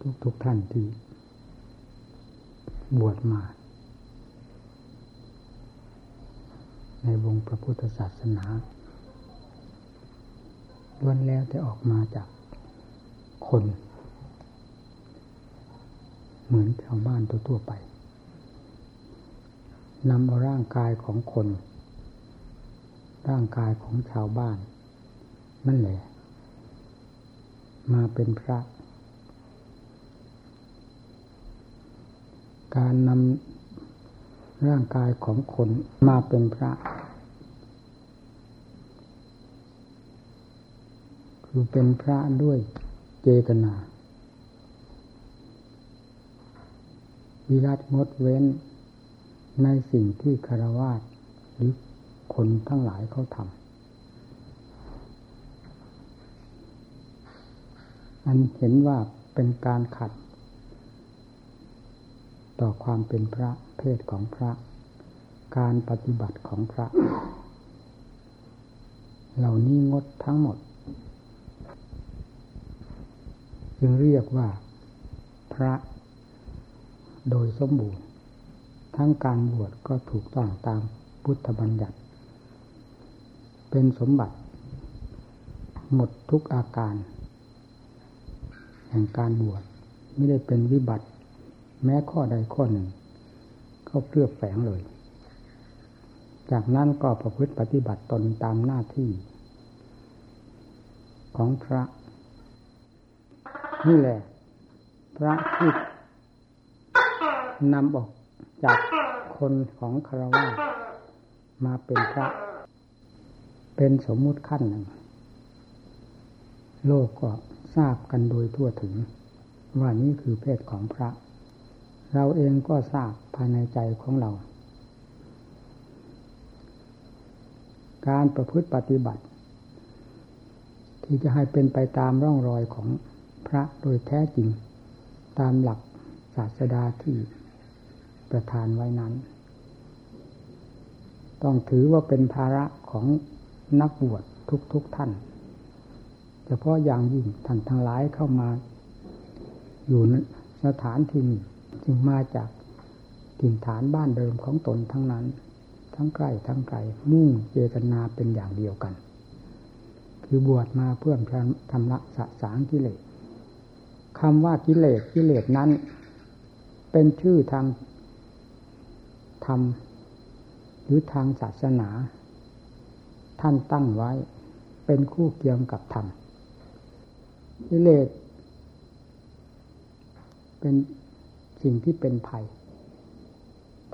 ทุกทุกท่านที่ บวชมา ในวงพระพุทธศาสนาล้วนแล้วแต่ออกมาจากคน เหมือนชาวบ้านทั่วๆไปนำเอาร่างกายของคน ร่างกายของชาวบ้าน นั่นแหละ มาเป็นพระ การนำร่างกายของคนมาเป็นพระ คือเป็นพระด้วยเจตนา วิรัตงดเว้นในสิ่งที่คารวาสหรือคนทั้งหลายเขาทำอันเห็นว่าเป็นการขัด ต่อความเป็นพระเพศของพระ การปฏิบัติของพระ เหล่านี้งดทั้งหมด จึงเรียกว่า พระ โดยสมบูรณ์ ทั้งการบวชก็ถูกต้องตามพุทธบัญญัติ เป็นสมบัติ หมดทุกอาการ แห่งการบวชไม่ได้เป็นวิบัติ แม้ข้อใดข้อหนึ่ง เข้าเคลือบแฝงเลย จากนั้นก็ประพฤติปฏิบัติตนตามหน้าที่ ของพระ นี่แหละ พระที่นำออกจากคนของคารวะมาเป็นพระ เป็นสมมุติขั้นหนึ่ง โลกก็ทราบกันโดยทั่วถึง ว่านี่คือเพศของพระ เราเองก็ทราบภายในใจของเรา การประพฤติปฏิบัติ ที่จะให้เป็นไปตามร่องรอยของพระโดยแท้จริง ตามหลักศาสดาที่ประทานไว้นั้น ต้องถือว่าเป็นภาระของนักบวชทุกๆทท่านเฉพาะอย่างยิ่งท่านทั้งหลายเข้ามา อยู่สถานที่นี้ จึงมาจากถิ่นฐานบ้านเดิมของตนทั้งนั้น ทั้งใกล้ทั้งไกลมุ่งเจตนาเป็นอย่างเดียวกัน คือบวชมาเพื่อทำละสะสางกิเลสคำว่ากิเลสกิเลสนั้น เป็นชื่อทางธรรมหรือทางศาสนา ท่านตั้งไว้เป็นคู่เคียงกับธรรมกิเลสเป็น สิ่งที่เป็นภัย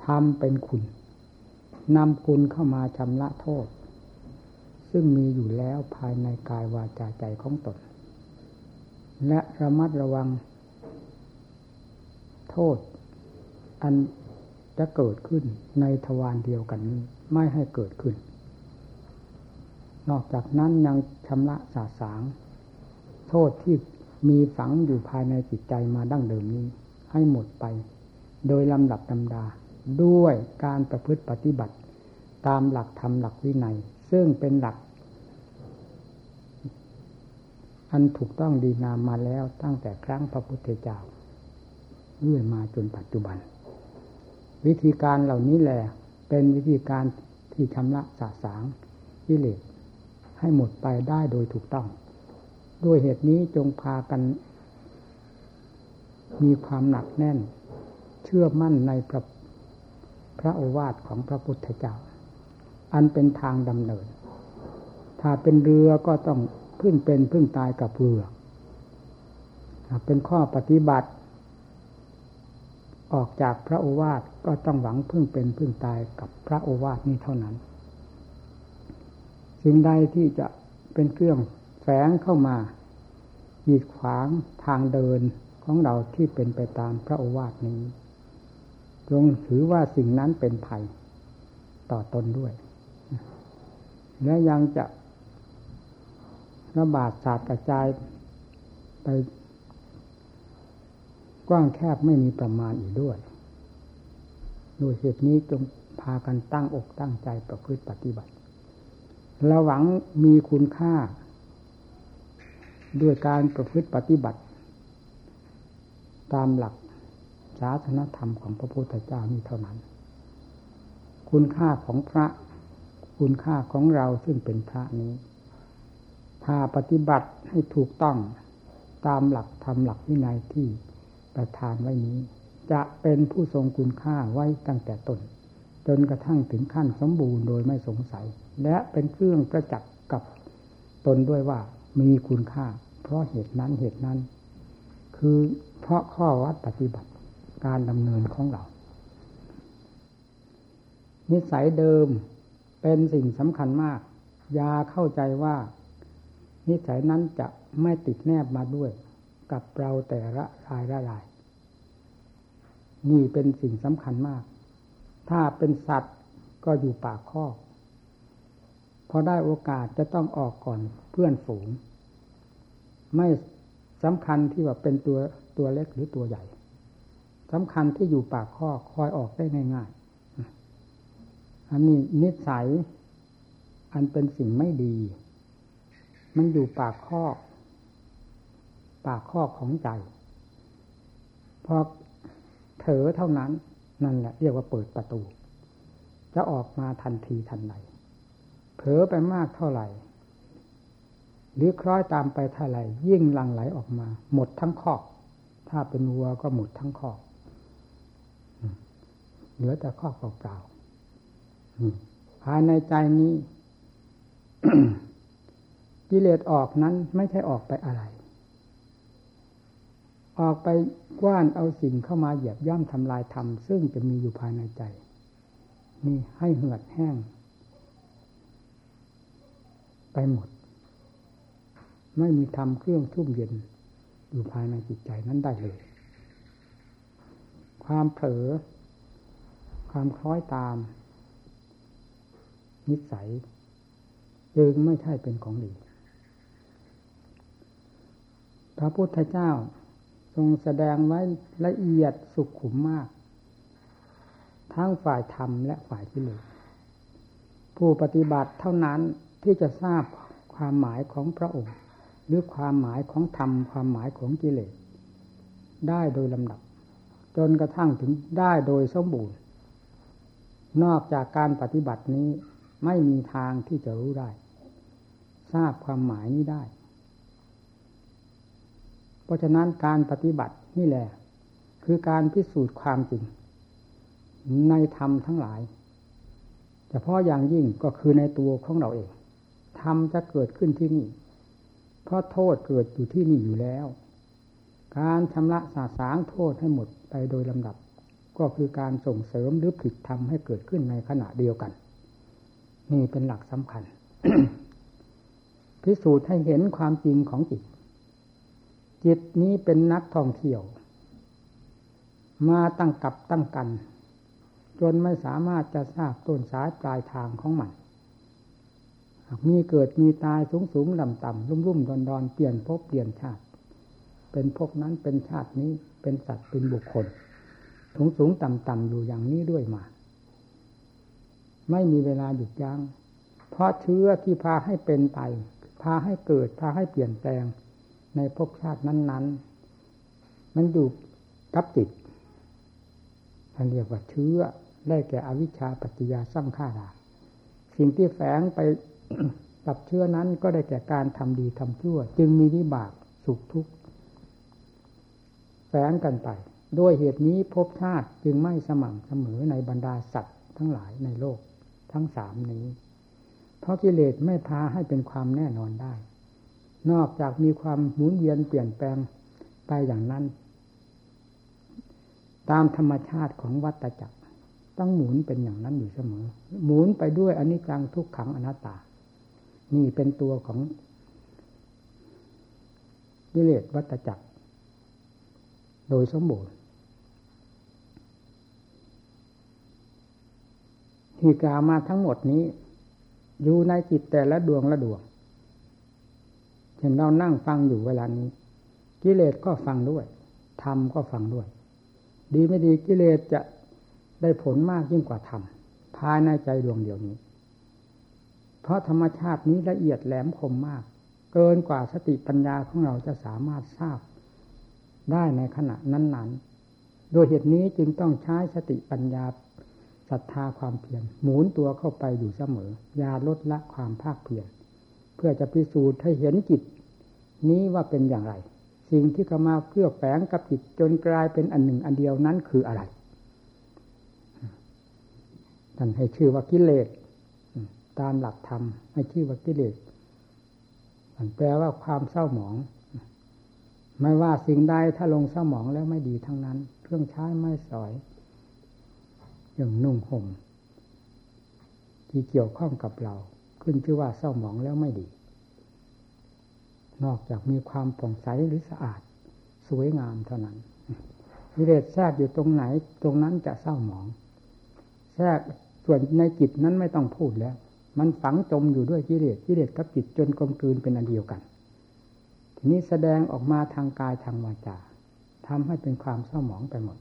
ธรรมเป็นคุณนำคุณเข้ามาชำระโทษ ซึ่งมีอยู่แล้วภายในกายวาจาใจของตน และระมัดระวัง โทษ อันจะเกิดขึ้นในทวารเดียวกันนี้ ไม่ให้เกิดขึ้น นอกจากนั้นยังชำระสาสาง โทษที่มีฝังอยู่ภายในจิตใจมาดั้งเดิมนี้ ให้หมดไป โดยลำดับลำดา ด้วยการประพฤติปฏิบัติ ตามหลักธรรมหลักวินัย ซึ่งเป็นหลัก อันถูกต้องดีงามมาแล้วตั้งแต่ครั้งพระพุทธเจ้าเรื่อยมาจนปัจจุบัน วิธีการเหล่านี้แหละเป็นวิธีการที่ชำระสาสางกิเลสให้หมดไปได้โดยถูกต้อง ด้วยเหตุนี้จงพากัน มีความหนักแน่น เชื่อมั่นในพระพระโอวาทของพระพุทธเจ้า อันเป็นทางดำเนิน ถ้าเป็นเรือก็ต้องพึ่งเป็นพึ่งตายกับเรือเป็นข้อปฏิบัติ ออกจากพระโอวาทก็ต้องหวังพึ่งเป็นพึ่งตายกับพระโอวาทนี้เท่านั้น สิ่งใดที่จะเป็นเครื่องแฝงเข้ามาหยีดขวางทางเดิน ของเราที่เป็นไปตามพระโอวาทนี้ จงถือว่าสิ่งนั้นเป็นภัยต่อตนด้วย และยังจะระบาดศาสตร์กระจายไปกว้างแคบไม่มีประมาณอีกด้วยโดยเหตุนี้จงพากันตั้งอกตั้งใจประพฤติปฏิบัติระหวังมีคุณค่า ด้วยการประพฤติปฏิบัติ ตามหลักศาสนธรรมของพระพุทธเจ้านี่เท่านั้น คุณค่าของพระ คุณค่าของเราซึ่งเป็นพระนี้ ถ้าปฏิบัติให้ถูกต้องตามหลักธรรมหลักวินัยที่ประทานไว้นี้ จะเป็นผู้ทรงคุณค่าไว้ตั้งแต่ต้นจนกระทั่งถึงขั้นสมบูรณ์โดยไม่สงสัย และเป็นเครื่องประจักษ์กับตนด้วยว่ามีคุณค่า เพราะเหตุนั้นเหตุนั้น คือ เพราะข้อวัดปฏิบัติการดำเนินของเรา นิสัยเดิมเป็นสิ่งสำคัญมาก ยาเข้าใจว่า นิสัยนั้นจะไม่ติดแนบมาด้วย กับเราแต่ละรายละราย นี่เป็นสิ่งสำคัญมาก ถ้าเป็นสัตว์ก็อยู่ปากข้อพอได้โอกาสจะต้องออกก่อนเพื่อนฝูง ไม่สำคัญที่ว่าเป็นตัว ตัวเล็กหรือตัวใหญ่สำคัญที่อยู่ปากข้อคอยออกได้ง่ายๆอันนี้นิสัย อันเป็นสิ่งไม่ดี มันอยู่ปากข้อ ปากข้อของใจ พอเถอเท่านั้นนั่นแหละเรียกว่าเปิดประตู จะออกมาทันทีทันใดเผลอไปมากเท่าไหร่ หรือคล้อยตามไปเท่าไหร่ ยิ่งลังไหลออกมา หมดทั้งคอก ถ้าเป็นวัวก็หมดทั้งคอกเหลือแต่ข้อเปล่าๆภายในใจนี้ กิเลสออกนั้นไม่ใช่ออกไปอะไร ออกไปกว้านเอาสิ่งเข้ามาเหยียบย่ำทำลายธรรมซึ่งจะมีอยู่ภายในใจ นี่ให้เหือดแห้ง ไปหมด ไม่มีธรรมเครื่องทุ่มเย็น อยู่ภายในจิตใจนั้นได้เลย ความเผลอ ความคล้อยตาม นิสัยจึงไม่ใช่เป็นของดี พระพุทธเจ้าทรงแสดงไว้ละเอียดสุขขุมมาก ทั้งฝ่ายธรรมและฝ่ายกิเลสผู้ปฏิบัติเท่านั้นที่จะทราบความหมายของพระองค์ หรือความหมายของธรรมความหมายของกิเลสได้โดยลำดับ จนกระทั่งถึงได้โดยสมบูรณ์ นอกจากการปฏิบัตินี้ไม่มีทางที่จะรู้ได้ ทราบความหมายนี้ได้ เพราะฉะนั้นการปฏิบัตินี่แหละ คือการพิสูจน์ความจริง ในธรรมทั้งหลายเฉพาะอย่างยิ่งก็คือในตัวของเราเองธรรมจะเกิดขึ้นที่นี่ เพราะโทษเกิดอยู่ที่นี่อยู่แล้ว การชำระสาสางโทษให้หมดไปโดยลำดับ ก็คือการส่งเสริมหรือผิดทำให้เกิดขึ้นในขณะเดียวกัน นี่เป็นหลักสำคัญ พิสูจน์ให้เห็นความจริงของจิต จิตนี้เป็นนักท่องเที่ยว มาตั้งกับตั้งกัน จนไม่สามารถจะทราบต้นสายปลายทางของมัน มีเกิดมีตายสูงสูงต่ำต่ำรุ่มรุ่มดอนดอนเปลี่ยนภพเปลี่ยนชาติ เป็นภพนั้นเป็นชาตินี้เป็นสัตว์เป็นบุคคล สูงสูงต่ำต่ำอยู่อย่างนี้ด้วยมา ไม่มีเวลาหยุดยัง้งเพราะเชื้อที่พาให้เป็นไป พาให้เกิดพาให้เปลี่ยนแปลงในภพชาตินั้น ๆ มันอยู่กับจิตท่านเรียกว่าเชื้อได้แก่อวิชชาปัจจยาสร้างข้าราสิ่งที่แฝงไป กับเชื้อนั้นก็ได้แก่การทำดีทำชั่ว จึงมีวิบากสุขทุกข์แฝงกันไป ด้วยเหตุนี้ภพชาติจึงไม่สม่ำเสมอในบรรดาสัตว์ทั้งหลายในโลกทั้งสามนี้ เพราะกิเลสไม่พาให้เป็นความแน่นอนได้ นอกจากมีความหมุนเวียนเปลี่ยนแปลงไปอย่างนั้น ตามธรรมชาติของวัตจักรต้องหมุนเป็นอย่างนั้นอยู่เสมอ หมุนไปด้วยอนิจจังทุกขังอนัตตา นี่เป็นตัวของกิเลสวัตจักร โดยสมบูรณ์ที่กล่าวมาทั้งหมดนี้ อยู่ในจิตแต่ละดวงละดวงเช่นเรานั่งฟังอยู่เวลานี้ กิเลสก็ฟังด้วยธรรมก็ฟังด้วย ดีไม่ดีกิเลสจะได้ผลมากยิ่งกว่าธรรมภายในใจดวงเดียวนี้ เพราะธรรมชาตินี้ละเอียดแหลมคมมาก เกินกว่าสติปัญญาของเราจะสามารถทราบได้ในขณะนั้นๆ โดยเหตุนี้จึงต้องใช้สติปัญญาศรัทธาความเพียรหมุนตัวเข้าไปอยู่เสมอ อย่าลดละความภาคเพียรเพื่อจะพิสูจน์ให้เห็นจิต นี้ว่าเป็นอย่างไร สิ่งที่เข้ามาเพื่อแฝงกับจิตจนกลายเป็นอันหนึ่งอันเดียวนั้นคืออะไรท่านให้ชื่อว่ากิเลส ตามหลักธรรมให้ชื่อว่ากิเลสมันแปลว่าความเศร้าหมอง ไม่ว่าสิ่งใดถ้าลงเศร้าหมองแล้วไม่ดีทั้งนั้น เครื่องใช้ไม่สอย อย่างนุ่งห่มที่เกี่ยวข้องกับเรา ขึ้นชื่อว่าเศร้าหมองแล้วไม่ดี นอกจากมีความผ่องใสหรือสะอาด สวยงามเท่านั้นกิเลสแทรกอยู่ตรงไหน ตรงนั้นจะเศร้าหมอง แทรกส่วนในจิตนั้นไม่ต้องพูดแล้ว มันฝังจมอยู่ด้วยกิเลสกิเลสกับจิตจนกลมกลืนเป็นอันเดียวกัน ทีนี้แสดงออกมาทางกายทางวาจาทำให้เป็นความเศร้าหมองไปหมด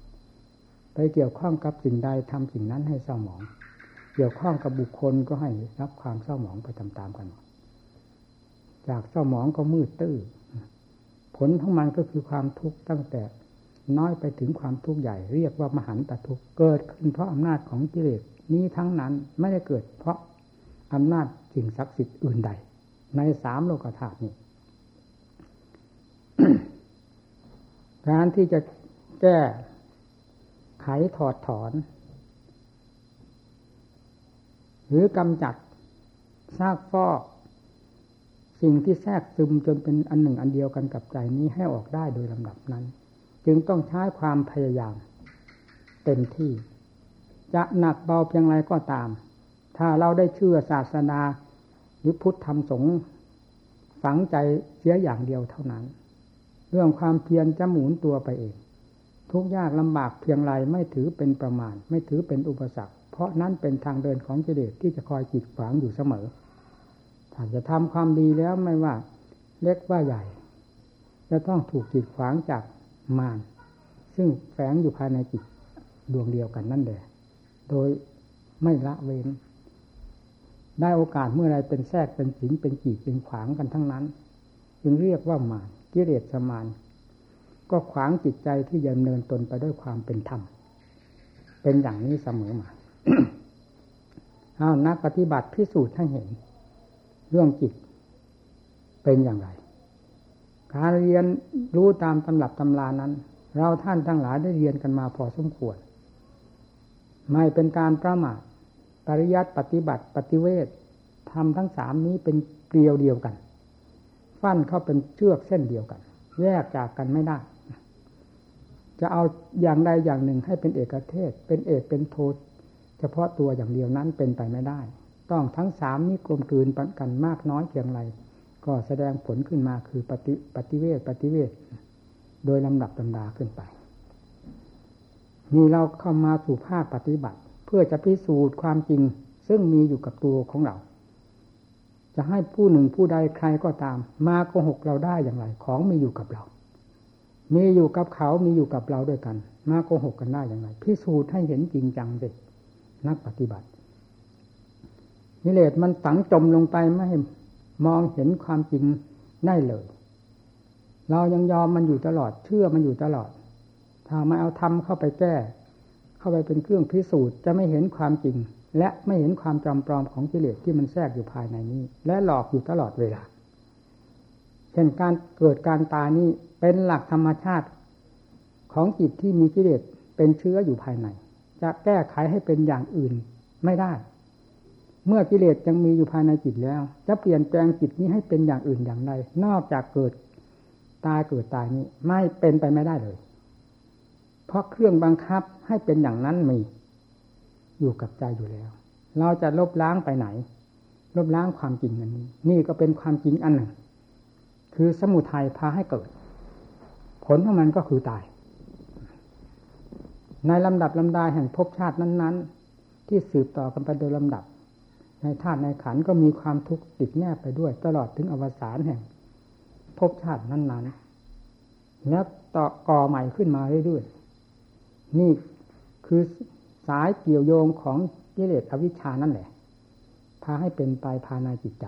ไปเกี่ยวข้องกับสิ่งใดทำสิ่งนั้นให้เศร้าหมอง เกี่ยวข้องกับบุคคลก็ให้รับความเศร้าหมองไปตามๆกันจากเศร้าหมองก็มืดตื้อผลของมันก็คือความทุกข์ตั้งแต่น้อยไปถึงความทุกข์ใหญ่เรียกว่ามหันตทุกข์เกิดขึ้นเพราะอำนาจของกิเลสนี้ทั้งนั้นไม่ได้เกิดเพราะ อำนาจสิ่งศักดิ์สิทธิ์อื่นใด ในสามโลกธาตุนี้การที่จะแก้ไขถอดถอน หรือกำจัดซากฟอกสิ่งที่แทรกซึมจนเป็นอันหนึ่งอันเดียวกันกับใจนี้ให้ออกได้โดยลำดับนั้น จึงต้องใช้ความพยายาม เต็มที่ จะหนักเบาเพียงไรก็ตาม ถ้าเราได้เชื่อศาสนาหรือพุทธธรรมสงฆ์ฝังใจเสียอย่างเดียวเท่านั้น เรื่องความเพียรจะหมุนตัวไปเอง ทุกยากลำบากเพียงไรไม่ถือเป็นประมาณ ไม่ถือเป็นอุปสรรค เพราะนั้นเป็นทางเดินของกิเลสที่จะคอยจิตขวางอยู่เสมอถ้าจะทำความดีแล้วไม่ว่า เล็กว่าใหญ่ จะต้องถูกจิตขวางจากมารซึ่งแฝงอยู่ภายในจิตดวงเดียวกันนั่นแหละโดยไม่ละเว้น ได้โอกาสเมื่อไรเป็นแทรกเป็นสิงเป็นจีบเป็นขวางกันทั้งนั้น จึงเรียกว่ามารกิเลสมารก็ขวางจิตใจที่ยำเนินตนไปด้วยความเป็นธรรม เป็นอย่างนี้เสมอมาเอานักปฏิบัติพิสูจน์ให้เห็น เรื่องจิตเป็นอย่างไร การเรียนรู้ตามตำรับตำรานั้น เราท่านทั้งหลายได้เรียนกันมาพอสมควร ไม่เป็นการประมาท ปริยัติปฏิบัติปฏิเวททำทั้งสามนี้เป็นเกลียวเดียวกัน ฟันเข้าเป็นเชือกเส้นเดียวกัน แยกจากกันไม่ได้ จะเอาอย่างใดอย่างหนึ่งให้เป็นเอกเทศ เป็นเอกเป็นโทษเฉพาะตัวอย่างเดียวนั้นเป็นไปไม่ได้ ต้องทั้งสามนี้กลมกลืนปันกันมากน้อยเพียงไรก็แสดงผลขึ้นมาคือปฏิปฏิเวทปฏิเวทโดยลำดับลำดาขึ้นไปนี่เราเข้ามาสู่ภาคปฏิบัติ เพื่อจะพิสูจน์ความจริง ซึ่งมีอยู่กับตัวของเรา จะให้ผู้หนึ่งผู้ใดใครก็ตาม มาโกหกเราได้อย่างไร ของมีอยู่กับเรา มีอยู่กับเขา มีอยู่กับเราด้วยกัน มาโกหกกันได้อย่างไร พิสูจน์ให้เห็นจริงจังเด็นักปฏิบัตินิเลศมันฝังจมลงไปไม่มองเห็นความจริงได้เลย เรายังยอมมันอยู่ตลอด เชื่อมันอยู่ตลอด ถ้าไม่เอาทำเข้าไปแก้ เข้าไปเป็นเครื่องพิสูจน์จะไม่เห็นความจริง และไม่เห็นความจำปลอมของกิเลสที่มันแทรกอยู่ภายในนี้ และหลอกอยู่ตลอดเวลาเช่นการเกิดการตายนี้เป็นหลักธรรมชาติของจิตที่มีกิเลสเป็นเชื้ออยู่ภายใน จะแก้ไขให้เป็นอย่างอื่นไม่ได้ เมื่อกิเลสยังมีอยู่ภายในจิตแล้ว จะเปลี่ยนแปลงจิตนี้ให้เป็นอย่างอื่นอย่างใดนอกจากเกิดตายเกิดตายนี้ไม่เป็นไปไม่ได้เลย เพราะเครื่องบังคับ ให้เป็นอย่างนั้นมี อยู่กับใจอยู่แล้ว เราจะลบล้างไปไหน ลบล้างความจริงอันนี้ นี่ก็เป็นความจริงอันหนึ่ง คือสมุทัยพาให้เกิด ผลของมันก็คือตาย ในลำดับลำดาแห่งภพชาตินั้นๆ ที่สืบต่อกันไปโดยลำดับ ในธาตุในขันก็มีความทุกข์ติดแนบไปด้วย ตลอดถึงอวสานแห่งภพชาตินั้นๆแล้วต่อก่อใหม่ขึ้นมาเรื่อยนี่ คือสายเกี่ยวโยงของกิเลสอวิชานั่นแหละ พาให้เป็นไปภายในจิตใจ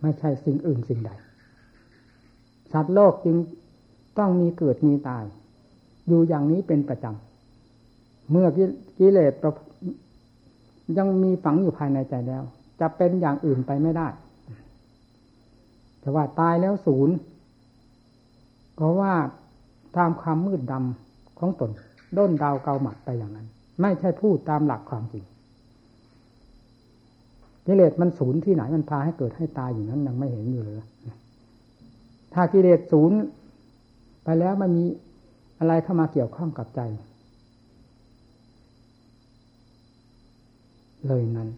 ไม่ใช่สิ่งอื่นสิ่งใด สัตว์โลกจึงต้องมีเกิดมีตาย อยู่อย่างนี้เป็นประจำ เมื่อกิเลสยังมีฝังอยู่ภายในใจแล้ว จะเป็นอย่างอื่นไปไม่ได้ แต่ว่าตายแล้วศูนย์ก็ว่าตามความมืดดำ ของตน ด้นดาวเกาหมัดไปอย่างนั้น ไม่ใช่พูดตามหลักความจริงกิเลสมันศูนย์ที่ไหนมันพาให้เกิดให้ตายอยู่นั้นยังไม่เห็นอยู่เลยถ้ากิเลสศูนย์ไปแล้วมันมีอะไรเข้ามาเกี่ยวข้องกับใจ เลยนั้น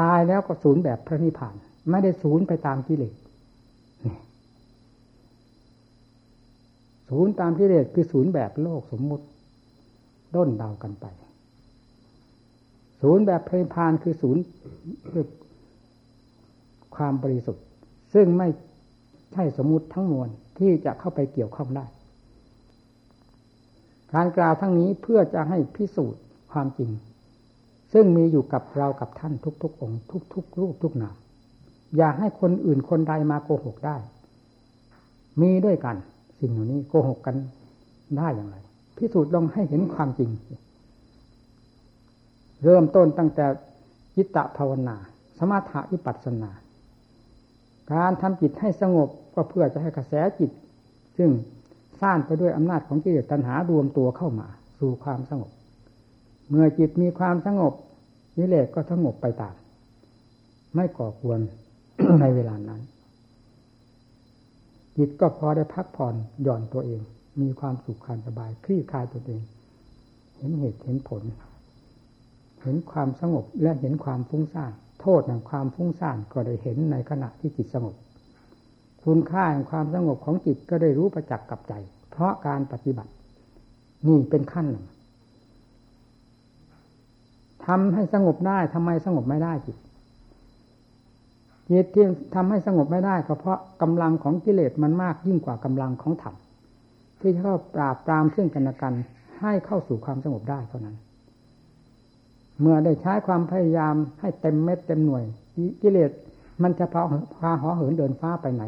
ตายแล้วก็ศูนย์แบบพระนิพพาน ไม่ได้ศูนย์ไปตามกิเลส ศูนย์ตามกิเลสคือศูนย์แบบโลกสมมุติ ด้นเดากันไป ศูนย์แบบพระนิพพานคือศูนย์คือความบริสุทธิ์ ซึ่งไม่ใช่สมมุติทั้งมวลที่จะเข้าไปเกี่ยวข้องได้ การกล่าวทั้งนี้เพื่อจะให้พิสูจน์ความจริง ซึ่งมีอยู่กับเรากับท่านทุกๆ องค์ ทุกๆรูปทุกนามอย่าให้คนอื่นคนใดมาโกหกได้ มีด้วยกัน สิ่งเหล่านี้โกหกกันได้อย่างไร พิสูจน์ลองให้เห็นความจริง เริ่มต้นตั้งแต่ยิตะภาวนา สมาธิวิปัสสนา การทำจิตให้สงบก็เพื่อจะให้กระแสจิต ซึ่งสร้างไปด้วยอำนาจของกิเลสตัณหารวมตัวเข้ามา สู่ความสงบ เมื่อจิตมีความสงบกิเลสก็สงบไปตาม ไม่ก่อกวนในเวลานั้น จิตก็พอได้พักผ่อนหย่อนตัวเอง มีความสุขความสบายคลี่คลายตัวเอง เห็นเหตุเห็นผล เห็นความสงบและเห็นความฟุ้งซ่านโทษแห่งความฟุ้งซ่านก็ได้เห็นในขณะที่จิตสงบ คุณค่าแห่งความสงบของจิตก็ได้รู้ประจักษ์กับใจ เพราะการปฏิบัตินี่เป็นขั้นหนึ่งทำให้สงบได้ทำไมสงบไม่ได้จิต จิตที่ทำให้สงบไม่ได้ก็เพราะกำลังของกิเลสมันมากยิ่งกว่ากำลังของธรรมที่จะเข้าปราบปรามซึ่งกันและกันให้เข้าสู่ความสงบได้เท่านั้น เมื่อได้ใช้ความพยายามให้เต็มเม็ดเต็มหน่วย กิเลสมันจะพาพาหอเหินเดินฟ้าไปไหน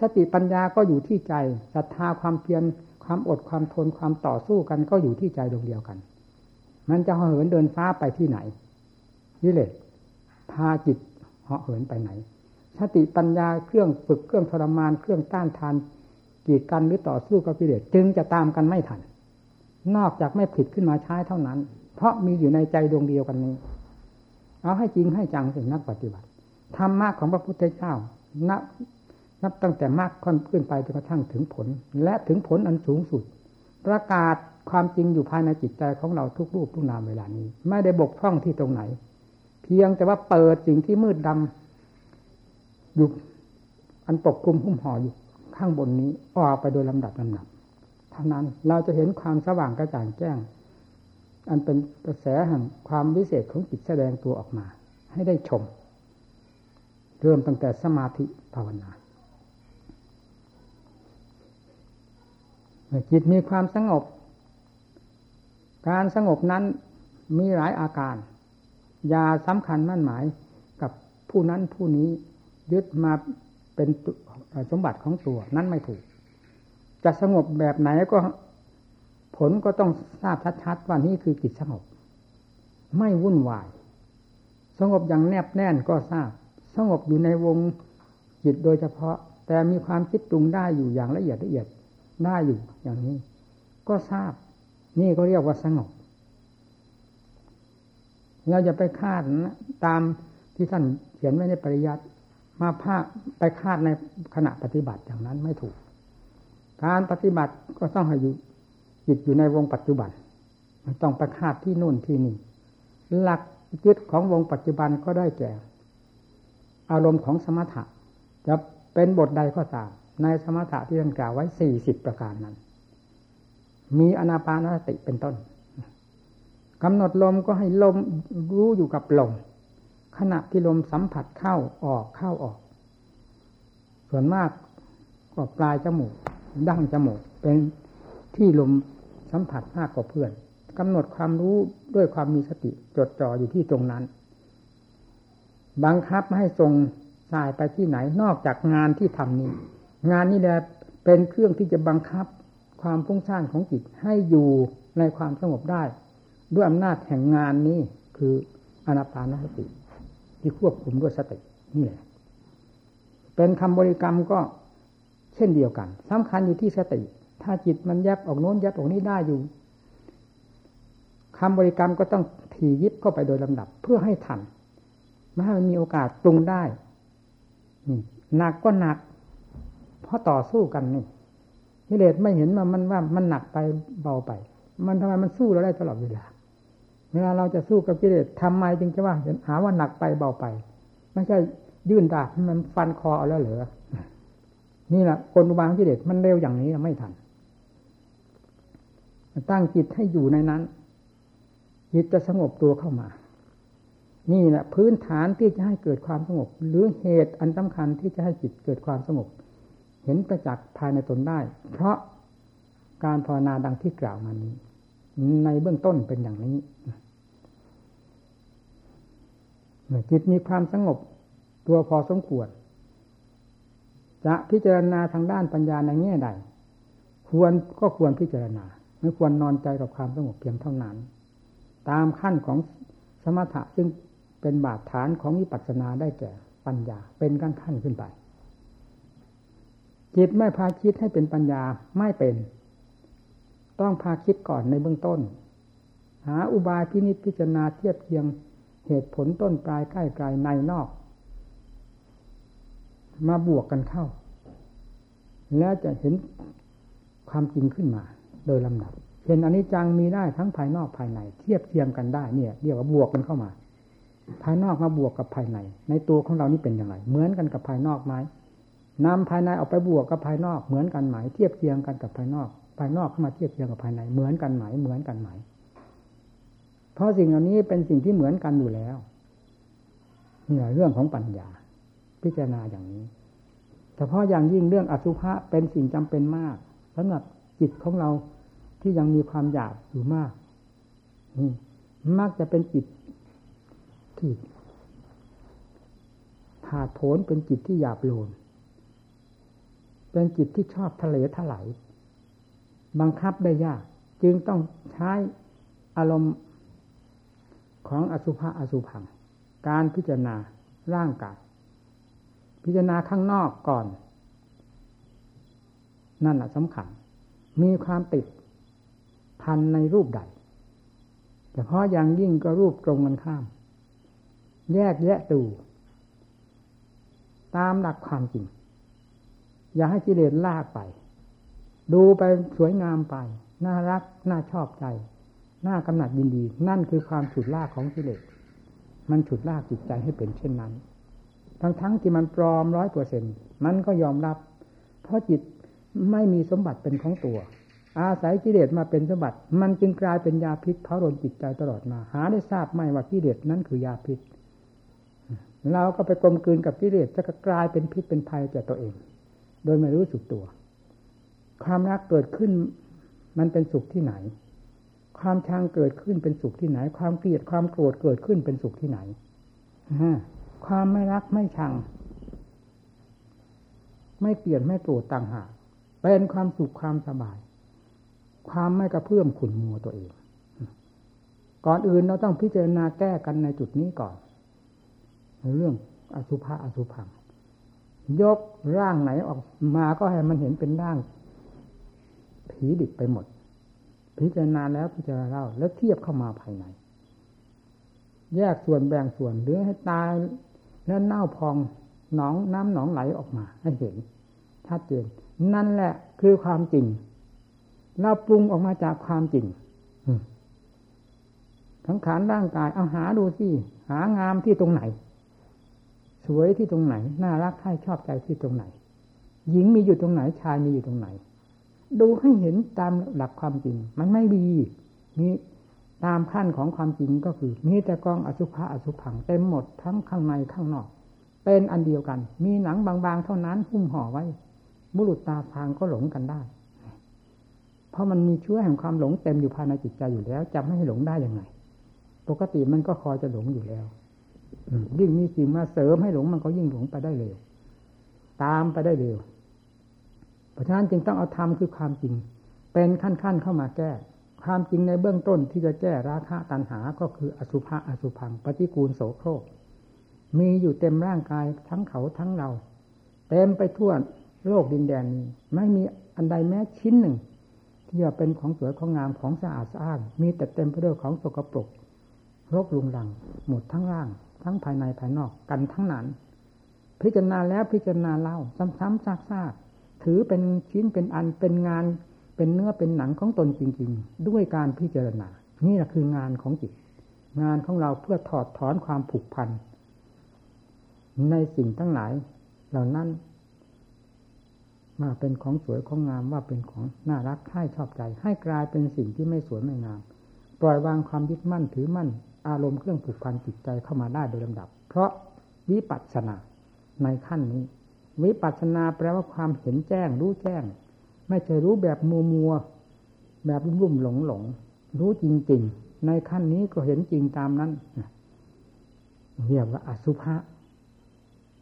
สติปัญญาก็อยู่ที่ใจศรัทธาความเพียรความอดความทนความต่อสู้กันก็อยู่ที่ใจดวงเดียวกัน มันจะหาเหินเดินฟ้าไปที่ไหนยิเลศพาจิต เหาะเหินไปไหน สติปัญญาเครื่องฝึกเครื่องทรมานเครื่องต้านทานกีดกันหรือต่อสู้กับกิเลสจึงจะตามกันไม่ทัน นอกจากไม่ผิดขึ้นมาใช้เท่านั้น เพราะมีอยู่ในใจดวงเดียวกันนี้ เอาให้จริงให้จังสินักปฏิบัติธรรมะของพระพุทธเจ้าณนับตั้งแต่มากขึ้นไปจนกระทั่งถึงผล และถึงผลอันสูงสุด ประกาศความจริงอยู่ภายในจิตใจของเราทุกรูปทุกนามเวลานี้ ไม่ได้บกพร่องที่ตรงไหน พียงแต่ว่าเปิดสิ่งที่มืดดำอยู่อันปกคลุมหุ้มห่ออยู่ข้างบนนี้ออกไปโดยลำดับลำดับเท่านั้นเราจะเห็นความสว่างกระจ่างแจ้ง อันเป็นกระแสแห่งความวิเศษของจิตแสดงตัวออกมา ให้ได้ชม เริ่มตั้งแต่สมาธิภาวนาจิตมีความสงบ การสงบนั้นมีหลายอาการ อย่าสำคัญมั่นหมายกับผู้นั้นผู้นี้ยึดมาเป็นสมบัติของตัวนั้นไม่ถูก จะสงบแบบไหนก็ผลก็ต้องทราบชัดๆว่านี่คือจิตสงบ ไม่วุ่นวาย สงบอย่างแนบแน่นก็ทราบ สงบอยู่ในวงจิตโดยเฉพาะ แต่มีความคิดปรุงได้อยู่อย่างละเอียดละเอียดได้อยู่อย่างนี้ ก็ทราบ นี่ก็เรียกว่าสงบ เราจะไปคาดตามที่ท่านเขียนไว้ในปริยัติมาภาคไปคาดในขณะปฏิบัติอย่างนั้นไม่ถูก การปฏิบัติก็ต้องให้อยู่จิตอยู่ในวงปัจจุบัน มันต้องไปคาดที่นู่นที่นี่ หลักยึดของวงปัจจุบันก็ได้แก่ อารมณ์ของสมถะจะเป็นบทใดก็ตาม ในสมถะที่ท่านกล่าวไว้สี่สิบประการนั้น มีอนาปานสติเป็นต้น กำหนดลมก็ให้ลมรู้อยู่กับลม ขณะที่ลมสัมผัสเข้าออกเข้าออก ส่วนมากก็ปลายจมูก ดั้งจมูก เป็นที่ลมสัมผัสมากกว่าเพื่อนกำหนดความรู้ด้วยความมีสติจดจ่ออยู่ที่ตรงนั้น บังคับไม่ให้ทรงสายไปที่ไหนนอกจากงานที่ทำนี้ งานนี้แหละเป็นเครื่องที่จะบังคับความฟุ้งซ่านของจิตให้อยู่ในความสงบได้ ด้วยอำนาจแห่งงานนี้คืออนาปานสติ ที่ควบคุมด้วยสตินี่แหละ เป็นคำบริกรรมก็เช่นเดียวกันสำคัญอยู่ที่สติ ถ้าจิตมันแยบออกโน้นแยบออกนี้ได้อยู่คำบริกรรมก็ต้องถียิบเข้าไปโดยลำดับ เพื่อให้ทันไม่ให้มันมีโอกาสปรุงได้หนักก็หนัก เพราะต่อสู้กันนี่กิเลสไม่เห็นมามันว่ามันหนักไปเบาไป มันทำไมมันสู้เราได้ตลอดเวลา เวลาเราจะสู้กับกิเลสทำไมจึงจะว่าหาว่าหนักไปเบาไป ไม่ใช่ยื่นดาบมันฟันคอเอาแล้วเหรอนี่แหละคนวางกิเลสมันเร็วอย่างนี้ไม่ทันตั้งจิตให้อยู่ในนั้นจิตจะสงบตัวเข้ามา นี่แหละพื้นฐานที่จะให้เกิดความสงบ หรือเหตุอันสำคัญที่จะให้จิตเกิดความสงบ เห็นประจักษ์ภายในตนได้ เพราะการภาวนาดังที่กล่าวมานี้ ในเบื้องต้นเป็นอย่างนี้เมื่อจิตมีความสงบตัวพอสมควร จะพิจารณาทางด้านปัญญาในแง่ใด ควรก็ควรพิจารณา ไม่ควรนอนใจกับความสงบเพียงเท่านั้น ตามขั้นของสมถะซึ่งเป็นบาดฐานของวิปัสสนาได้แก่ปัญญาเป็นขั้นขั้นขึ้นไป จิตไม่พาคิดให้เป็นปัญญาไม่เป็น ต้องพาคิดก่อนในเบื้องต้น หาอุบายพินิจพิจารณาเทียบเทียงเหตุผลต้นปลายใกล้ไกลในนอก มาบวกกันเข้า แล้วจะเห็นความจริงขึ้นมา โดยลำดับเห็นอนิจจังมีได้ทั้งภายนอกภายใน เทียบเทียมกันได้เนี่ยเรียกว่าบวกกันเข้ามา ภายนอกมาบวกกับภายใน ในตัวของเรานี่เป็นอย่างไร เหมือนกันกับภายนอกไหมนำภายในออกไปบวกกับภายนอกเหมือนกันไหมเทียบเทียงกันกับภายนอก ภายนอกเข้ามาเทียบเทียงกับภายใน เหมือนกันไหมเหมือนกันไหม เพราะสิ่งเหล่านี้เป็นสิ่งที่เหมือนกันอยู่แล้วนี่เรื่องของปัญญา พิจารณาอย่างนี้เฉพาะอย่างยิ่งเรื่องอสุภะเป็นสิ่งจำเป็นมากสำหรับจิตของเราที่ยังมีความหยาบอยู่มากนี่มักจะเป็นจิตที่ผาดโผนเป็นจิตที่หยาบโลนเป็นจิตที่ชอบทะเลถลาย บังคับได้ยาก จึงต้องใช้อารมณ์ของอสุภะอสุพัง การพิจารณาร่างกาย พิจารณาข้างนอกก่อน นั่นแหละสำคัญ มีความติดพันในรูปใดเฉพาะอย่างยิ่งก็รูปตรงกันข้าม แยกแยะดูตามหลักความจริง อย่าให้กิเลสลากไป ดูไปสวยงามไป น่ารัก น่าชอบใจ น่ากำหนัดยินดี นั่นคือความฉุดลากของกิเลสมันฉุดลากจิตใจให้เป็นเช่นนั้น ทั้งทั้งที่มันปลอมร้อยเปอร์เซ็นมันก็ยอมรับ เพราะจิตไม่มีสมบัติเป็นของตัว อาศัยกิเลสมาเป็นสมบัติ มันจึงกลายเป็นยาพิษเผารนจิตใจตลอดมา หาได้ทราบไหมว่ากิเลสนั้นคือยาพิษ เราก็ไปกลมกลืนกับกิเลสจะกลายเป็นพิษเป็นภัยแก่ตัวเอง โดยไม่รู้สึกตัว ความรักเกิดขึ้น มันเป็นสุขที่ไหน ความชังเกิดขึ้นเป็นสุขที่ไหน ความเกลียดความโกรธเกิดขึ้นเป็นสุขที่ไหนความไม่รักไม่ชัง ไม่เกลียดไม่โกรธต่างหากเป็นความสุขความสบาย ความไม่กระเพื่อมขุนมัวตัวเอง ก่อนอื่นเราต้องพิจารณาแก้กันในจุดนี้ก่อน เรื่องอสุภะอสุพัง ยกร่างไหนออกมาก็ให้มันเห็นเป็นร่าง ผีดิบไปหมด พิจารณาแล้วพิจารณาเล่าแล้วเทียบเข้ามาภายใน แยกส่วนแบ่งส่วนหรือให้ตาย แล้วเน่าพองหนองน้ำหนองไหลออกมา ให้เห็นชัดเจนนั่นแหละคือความจริง เราปรุงออกมาจากความจริงทั้งขานร่างกายเอาหาดูสิหางามที่ตรงไหน สวยที่ตรงไหน น่ารักให้ชอบใจที่ตรงไหน หญิงมีอยู่ตรงไหนชายมีอยู่ตรงไหน ดูให้เห็นตามหลักความจริง มันไม่มีมีตามขั้นของความจริงก็คือมีแต่กองอสุภะอสุพังเต็มหมดทั้งข้างในข้างนอก เป็นอันเดียวกัน มีหนังบางๆเท่านั้นหุ้มห่อไว้บุรุษตาพางก็หลงกันได้ เพราะมันมีเชื้อแห่งความหลงเต็มอยู่ภายในจิตใจอยู่แล้วจะไม่ให้หลงได้ยังไง ปกติมันก็คอยจะหลงอยู่แล้วยิ่งมีสิ่งมาเสริมให้หลงมันก็ยิ่งหลงไปได้เร็วตามไปได้เร็ว ราะฉะนั้นจึงต้องเอาธรรมคือความจริง เป็นขั้นๆเข้ามาแก้ ความจริงในเบื้องต้นที่จะแก้ราคะตัณหาก็คืออสุภะอสุพัง ปฏิกูลโสโครก มีอยู่เต็มร่างกายทั้งเขาทั้งเรา เต็มไปทั่วโลกดินแดนนี้ ไม่มีอันใดแม้ชิ้นหนึ่ง ที่จะเป็นของสวยของงามของสะอาดสะอ้านมีแต่เต็มไปด้วยของสกปรกรกลุงลัง หมดทั้งร่าง ทั้งภายในภายนอกกันทั้งนั้น พิจารณาแล้วพิจารณาเล่าซ้ำๆซากๆ ถือเป็นชิ้นเป็นอันเป็นงานเป็นเนื้อเป็นหนังของตนจริง ๆ ด้วยการพิจารณา นี่แหละคืองานของจิต งานของเราเพื่อถอดถอนความผูกพัน ในสิ่งทั้งหลาย เหล่านั้น มาเป็นของสวยของงามว่าเป็นของน่ารักให้ชอบใจ ให้กลายเป็นสิ่งที่ไม่สวยไม่งาม ปล่อยวางความยึดมั่นถือมั่น อารมณ์เครื่องผูกพันจิตใจเข้ามาได้โดยลำดับ เพราะวิปัสสนาในขั้นนี้ วิปัสสนาแปลว่าความเห็นแจ้ง รู้แจ้ง ไม่ใช่รู้แบบมัวมัวแบบรุ่มหลงหลงรู้จริง ๆ ในขั้นนี้ก็เห็นจริงตามนั้นเรียกว่าอสุภะ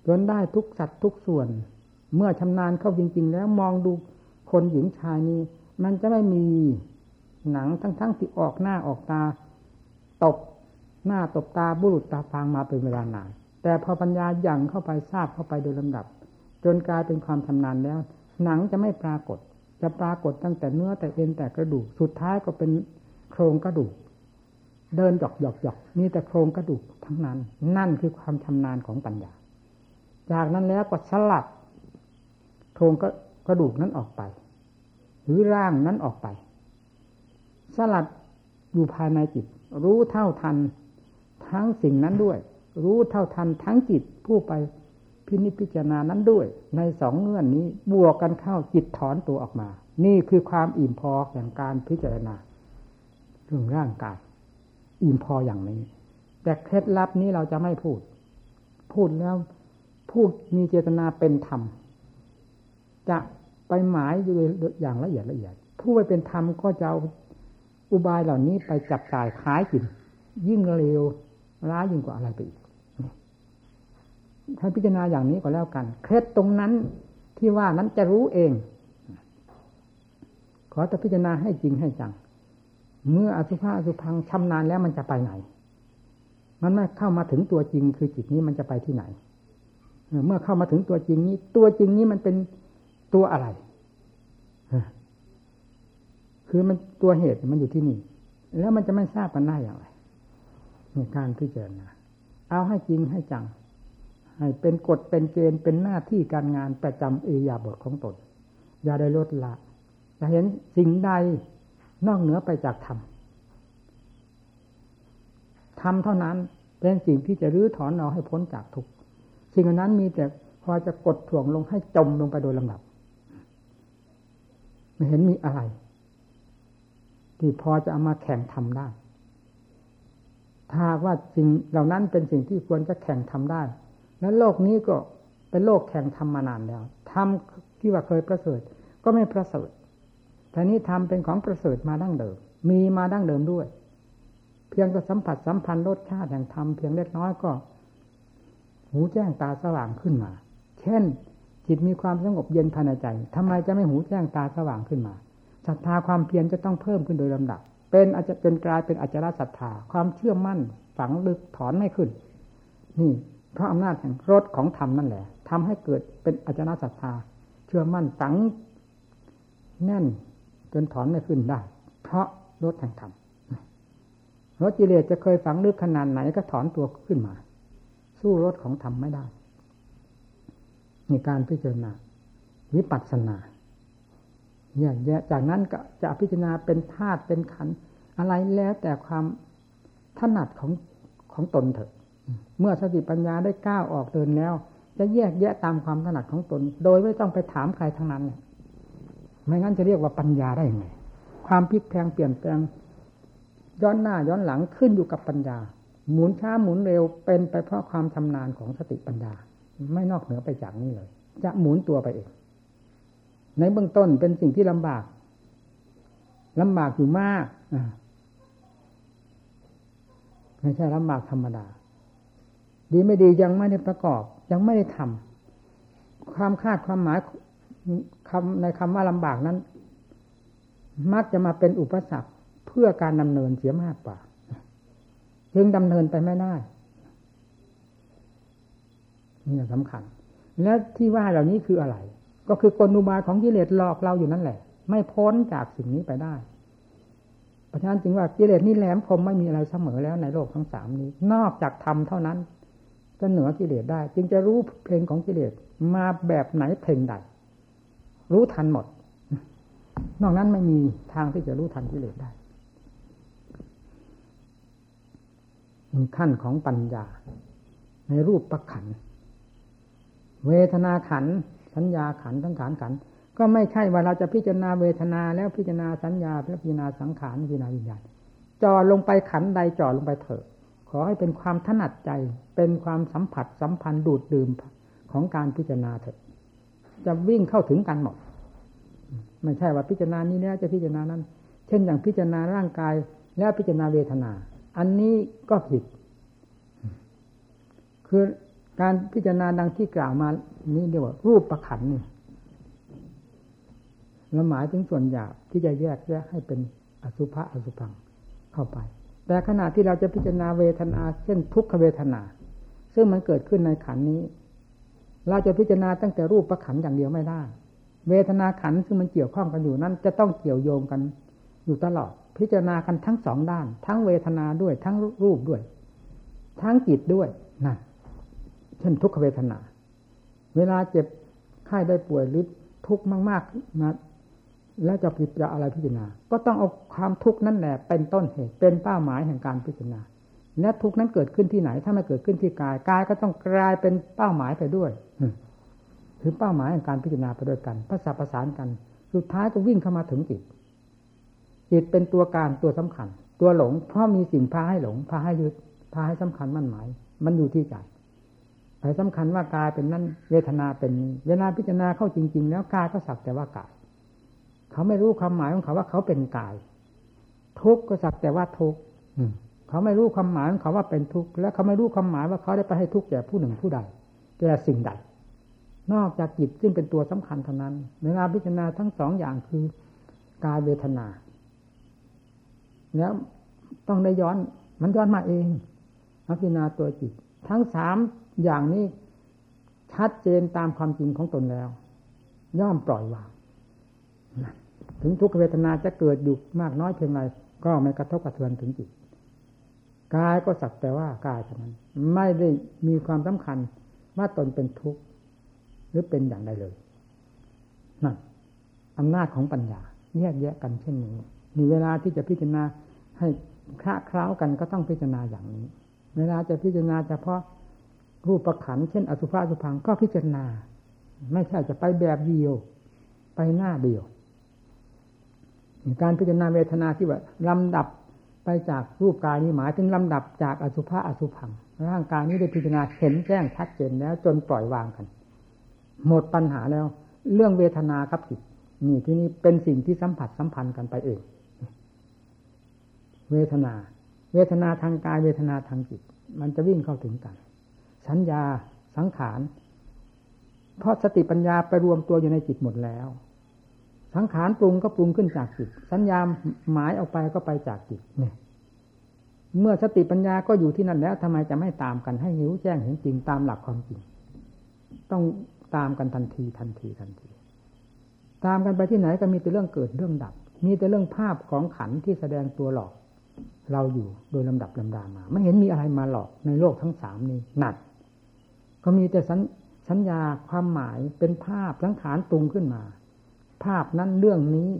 จนได้ทุกสัตว์ทุกส่วน เมื่อชำนาญเข้าจริง ๆ แล้วมองดูคนหญิงชายนี้ มันจะไม่มีหนังทั้งๆทที่ออกหน้าออกตา ตบหน้าตบตาบุรุษตาฟางมาเป็นเวลานาน แต่พอปัญญาหยั่งเข้าไปทราบเข้าไปโดยลำดับ จนกลายเป็นความชำนาญแล้ว หนังจะไม่ปรากฏ จะปรากฏตั้งแต่เนื้อแต่เอ็นแต่กระดูก สุดท้ายก็เป็นโครงกระดูก เดินหยอกหยอกหยอกมีแต่โครงกระดูกทั้งนั้น นั่นคือความชำนาญของปัญญา จากนั้นแล้วก็สลัดโครงกระดูกนั้นออกไป หรือร่างนั้นออกไป สลัดอยู่ภายในจิต รู้เท่าทันทั้งสิ่งนั้นด้วย รู้เท่าทันทั้งจิตผู้ไป พินิจพิจารณานั้นด้วย ในสองเงื่อนนี้บวกกันเข้าจิตถอนตัวออกมา นี่คือความอิ่มพอแห่งการพิจารณาเรื่องร่างกาย อิ่มพออย่างนี้ แต่เคล็ดลับนี้เราจะไม่พูด พูดแล้วพูดมีเจตนาเป็นธรรม จะไปหมายอยู่อย่างละเอียดละเอียดผู้ไปเป็นธรรมก็จะเอาอุบายเหล่านี้ไปจับจ่ายขายกินยิ่งเร็วร้ายยิ่งกว่าอะไรไปอีก ถ้านพิจารณาอย่างนี้ก็แล้วกัน เคล็ดตรงนั้นที่ว่านั้นจะรู้เอง ขอแต่พิจารณาให้จริงให้จัง เมื่ออสุภะอสุพังชำนาญแล้วมันจะไปไหน มันไม่เข้ามาถึงตัวจริงคือจิตนี้มันจะไปที่ไหน เมื่อเข้ามาถึงตัวจริงนี้ ตัวจริงนี้มันเป็นตัวอะไร คือมันตัวเหตุมันอยู่ที่นี่ แล้วมันจะไม่ทราบกันได้อย่างไรในการพิจารณา เอาให้จริงให้จัง ให้เป็นกฎเป็นเกณฑ์เป็นหน้าที่การงานประจำเอยาบทของตน อย่าได้ลดละจะเห็นสิ่งใดนอกเหนือไปจากธรรมธรรมเท่านั้นเป็นสิ่งที่จะรื้อถอนเราให้พ้นจากทุกสิ่งนั้นมีแต่พอจะกดถ่วงลงให้จมลงไปโดยลำดับ ไม่เห็นมีอะไร ที่พอจะเอามาแข่งทำได้ ถ้าว่าสิ่งเหล่านั้นเป็นสิ่งที่ควรจะแข่งทำได้ แล้วโลกนี้ก็เป็นโลกแข่งทำมานานแล้วทำที่ว่าเคยประเสริฐ ก็ไม่ประเสริฐแต่นี้ทำเป็นของประเสริฐมาดั้งเดิม มีมาดั้งเดิมด้วย เพียงก็สัมผัสสัมพันธ์รสชาติแห่งธรรมเพียงเล็กน้อยก็ หูแจ้งตาสว่างขึ้นมา เช่น จิตมีความสงบเย็นภายในใจทำไมจะไม่หูแจ้งตาสว่างขึ้นมาศรัทธาความเพียรจะต้องเพิ่มขึ้นโดยลำดับ เป็นอาจจะเป็นกลายเป็นอาจารศรัทธา ความเชื่อมั่นฝังลึกถอนไม่ขึ้น นี่ เพราะอำนาจแห่งรถของธรรมนั่นแหละทำให้เกิดเป็นอาจารศรัทธา เชื่อมั่นฝังแน่นจนถอนไม่ขึ้นได้ เพราะรถแห่งธรรมรถกิเลสจะเคยฝังลึกขนาดไหนก็ถอนตัวขึ้นมา สู้รถของธรรมไม่ได้ในการพิจารณาวิปัสสนาเนี่ยจากนั้นก็จะพิจารณาเป็นธาตุเป็นขัน อะไรแล้วแต่ความถนัดของของตนเถอะ เมื่อสติปัญญาได้ก้าวออกเดินแล้ว จะแยกแยะตามความถนัดของตน โดยไม่ต้องไปถามใครทั้งนั้นเลยไม่งั้นจะเรียกว่าปัญญาได้ยังไงความพลิกแพลงเปลี่ยนแปลงย้อนหน้าย้อนหลังขึ้นอยู่กับปัญญา หมุนช้าหมุนเร็วเป็นไปเพราะความชำนาญของสติปัญญา ไม่นอกเหนือไปจากนี้เลย จะหมุนตัวไปเอง ในเบื้องต้นเป็นสิ่งที่ลำบากลำบากอยู่มากไม่ใช่ลำบากธรรมดา ดีไม่ดียังไม่ได้ประกอบ ยังไม่ได้ทำความคาดความหมายคำในคำว่าลำบากนั้น มักจะมาเป็นอุปสรรคเพื่อการดำเนินเสียมากกว่าจึงดำเนินไปไม่ได้นี่สำคัญ และที่ว่าเหล่านี้คืออะไร ก็คือกลอุบายของกิเลสหลอกเราอยู่นั่นแหละ ไม่พ้นจากสิ่งนี้ไปได้เพราะฉะนั้นจึงว่ากิเลสนี่แหลมคมไม่มีอะไรเสมอแล้วในโลกทั้งสามนี้ นอกจากธรรมเท่านั้น จะเหนือกิเลสได้ จึงจะรู้เพลงของกิเลสมาแบบไหนเพลงใด รู้ทันหมด นอกนั้นไม่มีทางที่จะรู้ทันกิเลสได้ขั้นของปัญญา ในรูปประขัน เวทนาขัน สัญญาขันทั้งขานขัน ก็ไม่ใช่ว่าเราจะพิจารณาเวทนาแล้วพิจารณาสัญญาแล้วพิจารณาสังขารพิจารณาวิญญาณจ่อลงไปขันใดจ่อลงไปเถอะ ขอให้เป็นความถนัดใจ เป็นความสัมผัสสัมพันธ์ดูดดื่มของการพิจารณาเถอะ จะวิ่งเข้าถึงกันหมดไม่ใช่ว่าพิจารณานี้แล้วจะพิจารณานั้น เช่นอย่างพิจารณาร่างกายแล้วพิจารณาเวทนา อันนี้ก็ผิด คือการพิจารณาดังที่กล่าวมานี้เรียกว่า รูปประขันนี่เราหมายถึงส่วนหยาบที่จะแยกแยกให้เป็นอสุภะอสุพังเข้าไป แต่ขณะที่เราจะพิจารณาเวทนา เช่นทุกขเวทนา ซึ่งมันเกิดขึ้นในขันนี้ เราจะพิจารณาตั้งแต่รูปประขันอย่างเดียวไม่ได้ เวทนาขันซึ่งมันเกี่ยวข้องกันอยู่นั้น จะต้องเกี่ยวโยงกันอยู่ตลอด พิจารณากันทั้งสองด้าน ทั้งเวทนาด้วย ทั้งรูปด้วย ทั้งจิตด้วยนั่นเช่นทุกขเวทนา เวลาเจ็บไข้ได้ป่วยหรือทุกข์มาก ๆ มา แล้วจะพิจารณาอะไรพิจารณา ก็ต้องเอาความทุกข์นั่นแหละเป็นต้นเหตุ เป็นเป้าหมายแห่งการพิจารณาและทุกข์นั้นเกิดขึ้นที่ไหน ถ้าไม่เกิดขึ้นที่กาย กายก็ต้องกลายเป็นเป้าหมายไปด้วยถือเป้าหมายแห่งการพิจารณาไปด้วยกันภาษาประสานกัน สุดท้ายก็วิ่งเข้ามาถึงจิต จิตเป็นตัวการตัวสำคัญ ตัวหลง เพราะมีสิ่งพาให้หลง พาให้ยึด พาให้สำคัญมั่นหมาย มันอยู่ที่ใจไปสำคัญว่ากายเป็นนั่น เวทนาเป็นนี้ เวลาพิจารณาเข้าจริง ๆ แล้วกายก็สักแต่ว่ากาย เขาไม่รู้ความหมายของเขาว่าเขาเป็นกาย ทุกข์ก็สักแต่ว่าทุกข์เขาไม่รู้ความหมายของเขาว่าเป็นทุกข์และเขาไม่รู้ความหมายว่าเขาได้ไปให้ทุกข์แก่ผู้หนึ่งผู้ใดแก่สิ่งใด นอกจากจิตซึ่งเป็นตัวสำคัญเท่านั้นเวลาพิจารณาทั้งสองอย่างคือกายเวทนาแล้วต้องได้ย้อน มันย้อนมาเองพิจารณาตัวจิต ทั้งสามอย่างนี้ชัดเจนตามความจริงของตนแล้ว ย่อมปล่อยวาง ถึงทุกขเวทนาจะเกิดอยู่มากน้อยเพียงไรก็ไม่กระทบกระเทือนถึงจิตกายก็สักแต่ว่ากายเท่านั้น ไม่ได้มีความสำคัญว่าตนเป็นทุกข์หรือเป็นอย่างใดเลยนั่นอำนาจของปัญญาแยกแยะกันเช่นนี้มีเวลาที่จะพิจารณาให้คละคล้ากันก็ต้องพิจารณาอย่างนี้ เวลาจะพิจารณาเฉพาะรูปประขันเช่น อสุภะสุพังก็พิจารณา ไม่ใช่จะไปแบบเดียว ไปหน้าเดียว การพิจารณาเวทนาที่ว่าลำดับไปจากรูปกายนี้หมายถึงลำดับจากอสุภะอสุพังร่างกายนี้ได้พิจารณาเห็นแจ้งชัดเจนแล้ว จนปล่อยวางกัน หมดปัญหาแล้ว เรื่องเวทนาครับจิตนี่ที่นี้เป็นสิ่งที่สัมผัสสัมพันธ์กันไปเอง เวทนา เวทนาทางกายเวทนาทางจิต มันจะวิ่งเข้าถึงกัน สัญญาสังขารเพราะสติปัญญาไปรวมตัวอยู่ในจิตหมดแล้ว สังขารปรุงก็ปรุงขึ้นจากจิต สัญญาหมายออกไปก็ไปจากจิตเนี่ยเมื่อสติปัญญาก็อยู่ที่นั่นแล้วทำไมจะไม่ตามกันให้หิวแจ้งเห็นจริงตามหลักความจริง ต้องตามกันทันทีทันทีทันที ตามกันไปที่ไหนก็มีแต่เรื่องเกิดเรื่องดับ มีแต่เรื่องภาพของขันที่แสดงตัวหลอก เราอยู่โดยลำดับลำดามา ไม่เห็นมีอะไรมาหลอกในโลกทั้งสามนี้หนัก ก็มีแต่สัญญาความหมายเป็นภาพสังขารปรุงขึ้นมา ภาพนั้นเรื่องนี้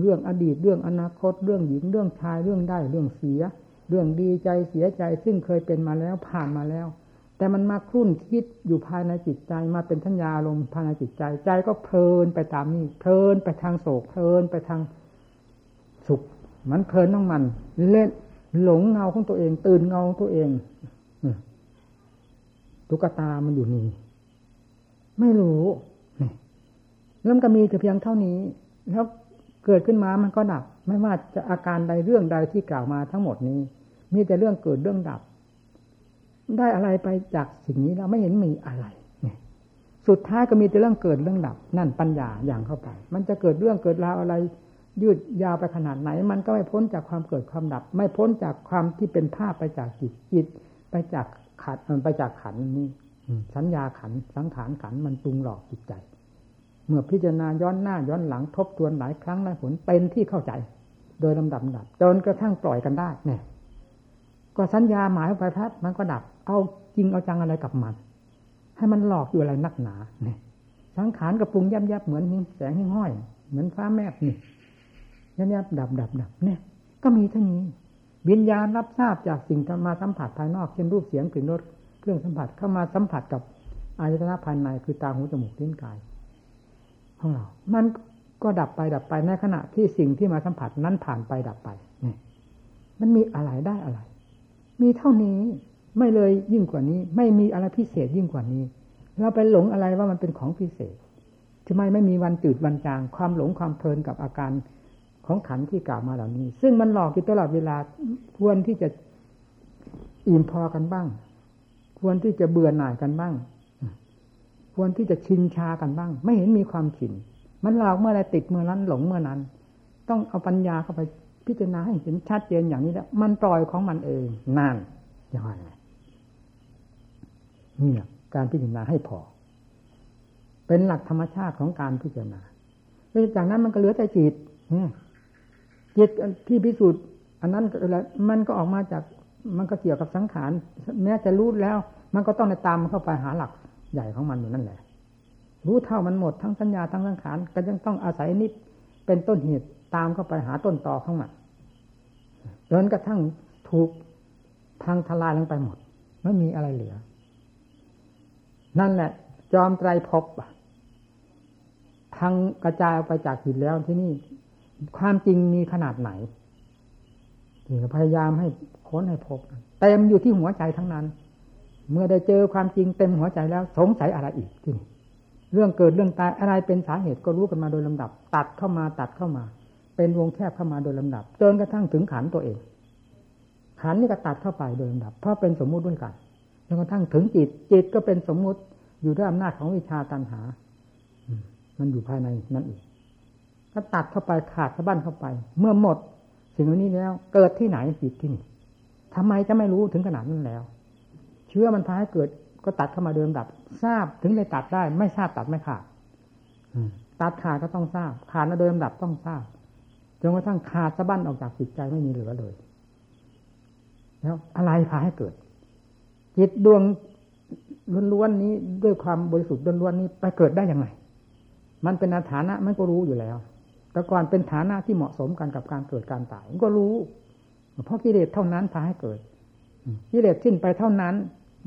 เรื่องอดีตเรื่องอนาคต เรื่องหญิงเรื่องชายเรื่องได้เรื่องเสีย เรื่องดีใจเสียใจซึ่งเคยเป็นมาแล้วผ่านมาแล้ว แต่มันมาครุ่นคิดอยู่ภายในจิตใจมาเป็นทัญญาลมภายในจิตใจใจก็เพลินไปตามนี้เพลินไปทางโศกเพลินไปทางสุข มันเพลินต้องมัน เล่นหลงเงาของตัวเอง ตื่นเงาตัวเองตุ๊กตามันอยู่นี่ ไม่รู้ แล้วมันก็มีแต่เพียงเท่านี้ แล้วเกิดขึ้นมามันก็ดับ ไม่ว่าจะอาการใดเรื่องใดที่กล่าวมาทั้งหมดนี้ มีแต่เรื่องเกิดเรื่องดับ ได้อะไรไปจากสิ่งนี้เราไม่เห็นมีอะไรสุดท้ายก็มีแต่เรื่องเกิดเรื่องดับ นั่นปัญญาอย่างเข้าไป มันจะเกิดเรื่องเกิดราวอะไร ยืดยาวไปขนาดไหน มันก็ไม่พ้นจากความเกิดความดับ ไม่พ้นจากความที่เป็นภาพไปจากจิตจิตไปจากขัดมันไปจากขันนี้สัญญาขันสังขารขันมันปรุงหลอกจิตใจ เมื่อพิจารณาย้อนหน้าย้อนหลังทบทวนหลายครั้งหลายผลเป็นที่เข้าใจ โดยลำดับดับจนกระทั่งปล่อยกันได้เนี่ยก็สัญญาหมายไปพัดมันก็ดับ เอาจริงเอาจังอะไรกับมัน ให้มันหลอกอยู่อะไรนักหนาเนี่ยสังขารกับปรุงยับยับเหมือนแสงหิ้งห้อย เหมือนฟ้าแมบนี่ยับยับดับดับดับเนี่ย ก็มีเท่านี้วิญญาณรับทราบจากสิ่งมาสัมผัสภายนอกเช่นรูปเสียงกลิ่นรสเครื่องสัมผัสเข้ามาสัมผัสกับอายตนะภายในคือตาหูจมูกลิ้นกาย ของเรา มันก็ดับไปดับไปในขณะที่สิ่งที่มาสัมผัสนั้นผ่านไปดับไปนี่มันมีอะไรได้อะไร มีเท่านี้ไม่เลยยิ่งกว่านี้ ไม่มีอะไรพิเศษยิ่งกว่านี้ เราไปหลงอะไรว่ามันเป็นของพิเศษทำไมไม่มีวันจืดวันจาง ความหลงความเพลินกับอาการของขันที่กล่าวมาเหล่านี้ ซึ่งมันหลอกอยู่ตลอดเวลาควรที่จะอิ่มพอกันบ้าง ควรที่จะเบื่อหน่ายกันบ้าง ควรที่จะชินชากันบ้าง ไม่เห็นมีความชิน มันหลอกเมื่อไรติดเมื่อนั้นหลงเมื่อนั้น ต้องเอาปัญญาเข้าไปพิจารณาให้เห็นชัดเจนอย่างนี้แล้ว มันปล่อยของมันเองนั่นอย่างไรนี่การพิจารณาให้พอ เป็นหลักธรรมชาติของการพิจารณาแล้วจากนั้นมันก็เหลือแต่จิตจิตที่พิสูจน์ อันนั้นอะไรมันก็ออกมาจาก มันก็เกี่ยวกับสังขาร แม้จะรู้แล้ว มันก็ต้องในตามมันเข้าไปหาหลัก ใหญ่ของมันอยู่นั่นแหละ รู้เท่ามันหมดทั้งสัญญาทั้งสังขารก็ยังต้องอาศัยนิดเป็นต้นเหตุตามเข้าไปหาต้นตอของมันจนกระทั่งถูกทางทลายลงไปหมด ไม่มีอะไรเหลือ นั่นแหละ จอมไตรภพทางกระจายออกไปจากหินแล้วที่นี่ ความจริงมีขนาดไหนพยายามให้ค้นให้พบเต็มอยู่ที่หัวใจทั้งนั้น เมื่อได้เจอความจริงเต็มหัวใจแล้วสงสัยอะไรอีกที่นี่เรื่องเกิดเรื่องตายอะไรเป็นสาเหตุก็รู้กันมาโดยลำดับ ตัดเข้ามาตัดเข้ามา เป็นวงแคบเข้ามาโดยลำดับจนกระทั่งถึงขันตัวเอง ขันนี่ก็ตัดเข้าไปโดยลำดับ เพราะเป็นสมมุติด้วยกันจนกระทั่งถึงจิตจิตก็เป็นสมมุติอยู่ด้วยอำนาจของวิชาตัณหา มันอยู่ภายในนั่นเองก็ตัดเข้าไปขาดสะบั้นเข้าไป เมื่อหมด สิ่งเหล่านี้แล้ว เกิดที่ไหนจิตที่นี่ทำไมจะไม่รู้ถึงขนาดนั้นแล้ว ชื่อมันพาให้เกิด ก็ตัดเข้ามาเดิมดับ ทราบถึงเลยตัดได้ ไม่ทราบตัดไม่ขาดตัดขาดก็ต้องทราบ ขาดมาเดิมดับต้องทราบจนกระทั่งขาดสะบั้นออกจากจิตใจไม่มีเหลือเลย แล้วอะไรพาให้เกิด จิตดวงล้วนๆนี้ด้วยความบริสุทธิ์ล้วนๆนี้ไปเกิดได้ยังไง มันเป็นฐานะมันก็รู้อยู่แล้ว แต่ก่อนเป็นฐานะที่เหมาะสมกันกับการเกิดการตายมันก็รู้ เพราะกิเลสเท่านั้นพาให้เกิดกิเลสสิ้นไปเท่านั้น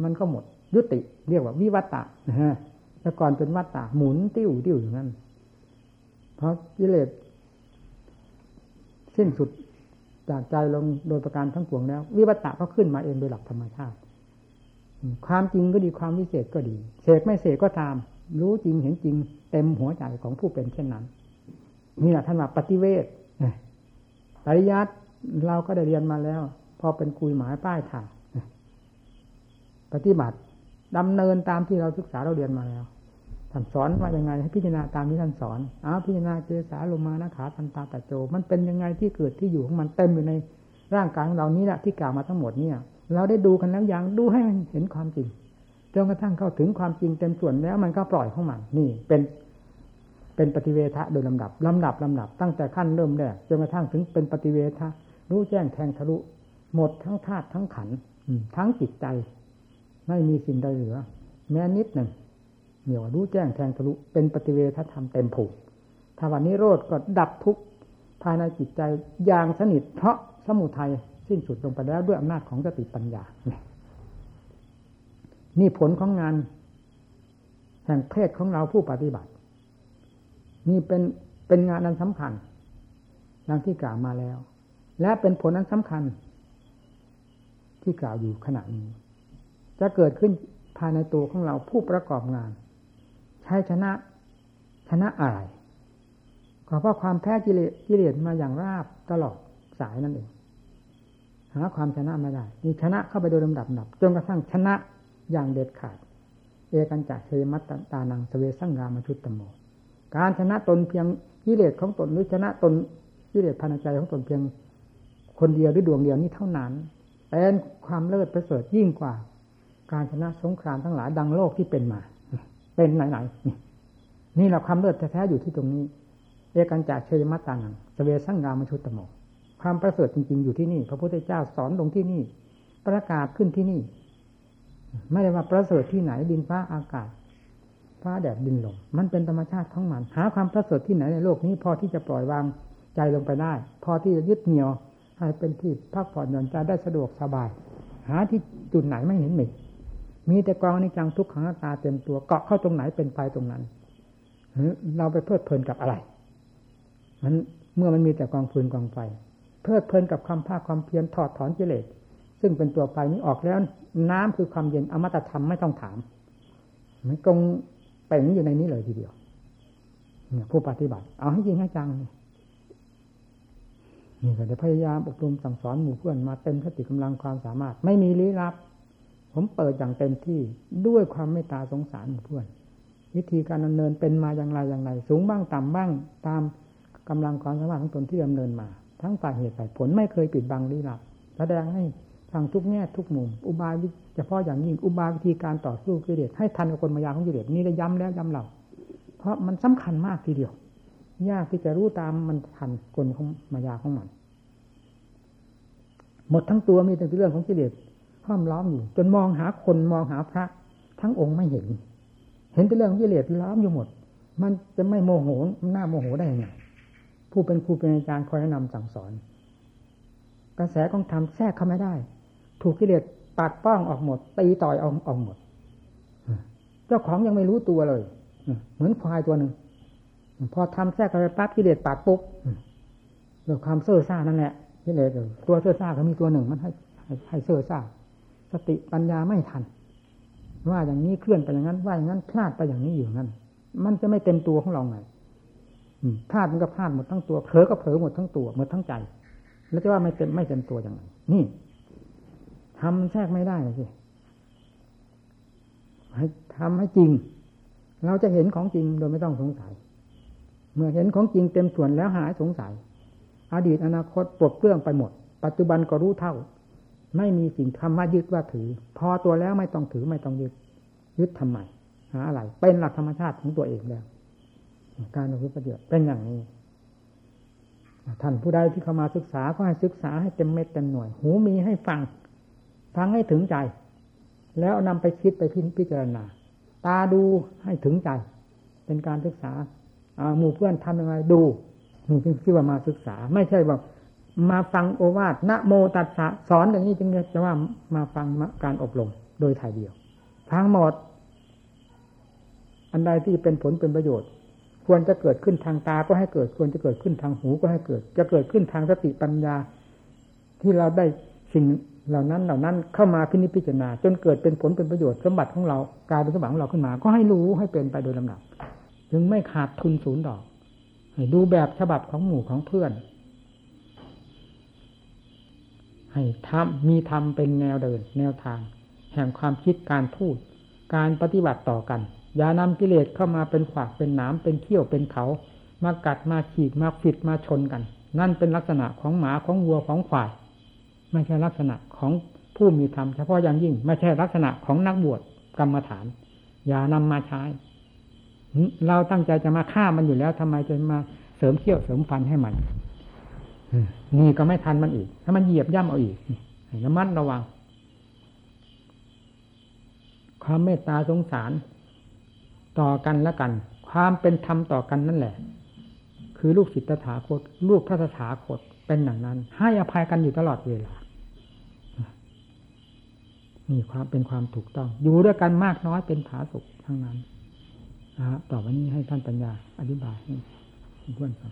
มันก็หมด ยุติ เรียกว่าวิวัตตะนะฮะแต่ก่อนเป็นวัตตะหมุนติ้วติ้วอย่างนั้น เพราะกิเลสสิ้นสุดจากใจลงโดยประการทั้งปวงแล้ว วิวัตตะก็ขึ้นมาเองโดยหลักธรรมชาติ ความจริงก็ดีความวิเศษก็ดีเสกไม่เสกก็ตาม รู้จริงเห็นจริง เต็มหัวใจของผู้เป็นเช่นนั้นนี่แหละท่านว่าปฏิเวทปริยัติเราก็ได้เรียนมาแล้ว พอเป็นคุยหมายป้ายทาง ปฏิบัติดำเนินตามที่เราศึกษาเราเรียนมาแล้วท่านสอนว่ายังไง ให้พิจารณาตามที่ท่านสอนอ้าพิจารณาเจสาลงมานะขาตันตาตะโจ มันเป็นยังไงที่เกิดที่อยู่ของมันเต็มอยู่ในร่างกายของเรานี้แหละที่กล่าวมาทั้งหมดเนี่ย เราได้ดูกันแล้วอย่างดูให้มันเห็นความจริงจนกระทั่งเข้าถึงความจริงเต็มส่วนแล้วมันก็ปล่อยของมันนี่เป็นเป็นปฏิเวทะโดยลำดับลำดับลำดับ ตั้งแต่ขั้นเริ่มแรกจนกระทั่งถึงเป็นปฏิเวทะรู้แจ้งแทงทะลุ หมดทั้งธาตุทั้งขันทั้งจิตใจ ไม่มีสิ่งใดเหลือ แม้นิดหนึ่งเหนี่ยวรู้แจ้งแทงทะลุเป็นปฏิเวทธรรมเต็มผูกถ้าวันนี้โรดก็ดับทุกภายในจิตใจอย่างสนิทเพราะสมุทัยสิ้นสุดลงไปแล้วด้วยอำนาจของสติปัญญา นี่ผลของงาน แห่งเพศของเราผู้ปฏิบัติ นี่เป็นเป็นงานนั้นสำคัญดังที่กล่าวมาแล้ว และเป็นผลนั้นสำคัญ ที่กล่าวอยู่ขณะนี้ จะเกิดขึ้นภายในตัวของเราผู้ประกอบงาน ใช้ชนะชนะอะไรก็เพราะความแพ้กิเลสกิเลสมาอย่างราบตลอดสายนั่นเองหาความชนะไม่ได้นี่ชนะเข้าไปโดยลำดับดับจนกระทั่งชนะอย่างเด็ดขาด เอกันจักเชยมัตตานังสเวสังกามชุตตโมการชนะตนเพียงกิเลสของตนหรือชนะตนกิเลสภายในใจของตนเพียงคนเดียวหรือดวงเดียวนี้เท่านั้นเป็นความเลิศประเสริฐยิ่งกว่า การชนะสงครามทั้งหลายดังโลกที่เป็นมา เป็นไหนๆนี่แหละความเลิศแท้ๆอยู่ที่ตรงนี้เอกันจักเชยมัตตานังสเวสังกามชุตตโมความประเสริฐจริง ๆ อยู่ที่นี่ พระพุทธเจ้าสอนลงที่นี่ ประกาศขึ้นที่นี่ ไม่ได้ว่าประเสริฐที่ไหนดินฟ้าอากาศฟ้าแดดดินลมมันเป็นธรรมชาติของมัน หาความประเสริฐที่ไหนในโลกนี้ พอที่จะปล่อยวางใจลงไปได้ พอที่จะยึดเหนี่ยว ให้เป็นที่พักผ่อนหย่อนใจได้สะดวกสบาย หาที่จุดไหนไม่เห็นมี มีแต่กองนิจังทุกขังตาเต็มตัวเกาะเข้าตรงไหนเป็นไปตรงนั้นเราไปเพลิดเพลินกับอะไร มันเมื่อมันมีแต่กองฟืนกองไฟ เพลิดเพลินกับความภาคความเพียรถอดถอนกิเลสซึ่งเป็นตัวไฟนี้ออกแล้ว น้ำคือความเย็นอมตะธรรมไม่ต้องถาม มันกงเป่งอยู่ในนี้เลยทีเดียว เนี่ย ผู้ปฏิบัติ เอาให้จริงให้จังนี่ก็จะพยายามอบรมสั่งสอนหมู่เพื่อนมาเต็มสติกำลังความสามารถ ไม่มีลี้ลับ ผมเปิดอย่างเต็มที่ด้วยความเมตตาสงสารเพื่อน วิธีการดำเนินเป็นมาอย่างไรอย่างไร สูงบ้างต่ำบ้างตามกำลังความสามารถของตนที่ดำเนินมา ทั้งฝ่ายเหตุฝ่ายผลไม่เคยปิดบังลี้ลับแสดงให้ฟังทุกแง่ทุกมุม อุบายเฉพาะอย่างยิ่งอุบายวิธีการต่อสู้กิเลสให้ทันกับคนมายาของกิเลสนี่ได้ย้ำแล้วย้ำเล่าเพราะมันสำคัญมากทีเดียว ยากที่จะรู้ตามมันทันกลของมายาของมัน หมดทั้งตัวมีแต่เรื่องของกิเลส ห้อมล้อมอยู่ จนมองหาคนมองหาพระ ทั้งองค์ไม่เห็น เห็นแต่เรื่องกิเลสล้อมอยู่หมด มันจะไม่โมโหหน้าโมโหได้ยังไงผู้เป็นครูเป็นอาจารย์คอยแนะนำสั่งสอน กระแสของธรรมแทรกเข้าไม่ได้ ถูกกิเลสปัดป้องออกหมดตีต่อยออกออกหมดเจ้าของยังไม่รู้ตัวเลยเหมือนควายตัวหนึ่งพอทำแทรกเข้าไปปั๊บกิเลสปัดปุ๊บเรื่องความเซ่อซ่านั่นแหละกิเลสตัวเซ่อซ่าเขามีตัวหนึ่งมันให้ให้เซ่อซ่า สติปัญญาไม่ทัน ว่าอย่างนี้เคลื่อนไปอย่างนั้น ว่าอย่างนั้นพลาดไปอย่างนี้อยู่นั้น มันจะไม่เต็มตัวของเราไงพลาดมันก็พลาดหมดทั้งตัวเผลอก็เผลอหมดทั้งตัวหมดทั้งใจ แล้วจะว่าไม่เต็มไม่เต็มตัวอย่างไรนี่ทำแทรกไม่ได้สิให้ทำให้จริง เราจะเห็นของจริงโดยไม่ต้องสงสัย เมื่อเห็นของจริงเต็มส่วนแล้วหายสงสัย อดีตอนาคตปลดเปลื้องไปหมด ปัจจุบันก็รู้เท่า ไม่มีสิ่งทำมายึดว่าถือ พอตัวแล้วไม่ต้องถือไม่ต้องยึด ยึดทำไมหาอะไร เป็นหลักธรรมชาติของตัวเองแล้วการอภิปฏิบัติเป็นอย่างนี้ท่านผู้ใดที่เข้ามาศึกษาก็ให้ศึกษาให้เต็มเม็ดเต็มหน่วย หูมีให้ฟัง ฟังให้ถึงใจ แล้วนำไปคิดไปพิพจารณา ตาดูให้ถึงใจ เป็นการศึกษาหมู่เพื่อนทำยังไงดูนี่จึงชื่อว่ามาศึกษา ไม่ใช่ว่า มาฟังโอวาทนะโมตัสสะสอนอย่างนี้จึงจะว่ามาฟังการอบรมโดยถ่ายเดียวฟังหมด อันใดที่เป็นผลเป็นประโยชน์ ควรจะเกิดขึ้นทางตาก็ให้เกิด ควรจะเกิดขึ้นทางหูก็ให้เกิด จะเกิดขึ้นทางสติปัญญา ที่เราได้สิ่งเหล่านั้นเหล่านั้นเข้ามาพินิจพิจารณา จนเกิดเป็นผลเป็นประโยชน์สมบัติของเรากลายเป็นสมบัติของเราขึ้นมา ก็ให้รู้ให้เป็นไปโดยลำดับ ถึงไม่ขาดทุนศูนย์ดอกให้ดูแบบฉบับของหมู่ของเพื่อน ให้ทำมีทำเป็นแนวเดิน แนวทาง แห่งความคิดการพูด การปฏิบัติต่อกัน อย่านำกิเลสเข้ามาเป็นขวากเป็นหนามเป็นเขี้ยวเป็นเขา มากัดมาขีดมาฟิดมาชนกัน นั่นเป็นลักษณะของหมาของวัวของควาย ไม่ใช่ลักษณะของผู้มีธรรมเฉพาะอย่างยิ่ง ไม่ใช่ลักษณะของนักบวชกรรมฐาน อย่านำมาใช้ เราตั้งใจจะมาฆ่ามันอยู่แล้วทำไมจะมาเสริมเขี้ยวเสริมฟันให้มัน นี่ก็ไม่ทันมันอีก ถ้ามันเหยียบย่ำเอาอีกระมัดระวัง ความเมตตาสงสาร ต่อกันและกัน ความเป็นธรรมต่อกันนั่นแหละ คือลูกศิษย์ตถาคต ลูกพระตถาคตเป็นอย่างนั้น ให้อภัยกันอยู่ตลอดเวลานี่ความเป็นความถูกต้อง อยู่ด้วยกันมากน้อยเป็นผาสุกทั้งนั้นนะต่อวันนี้ให้ท่านปัญญาอธิบายให้เพื่อนฟัง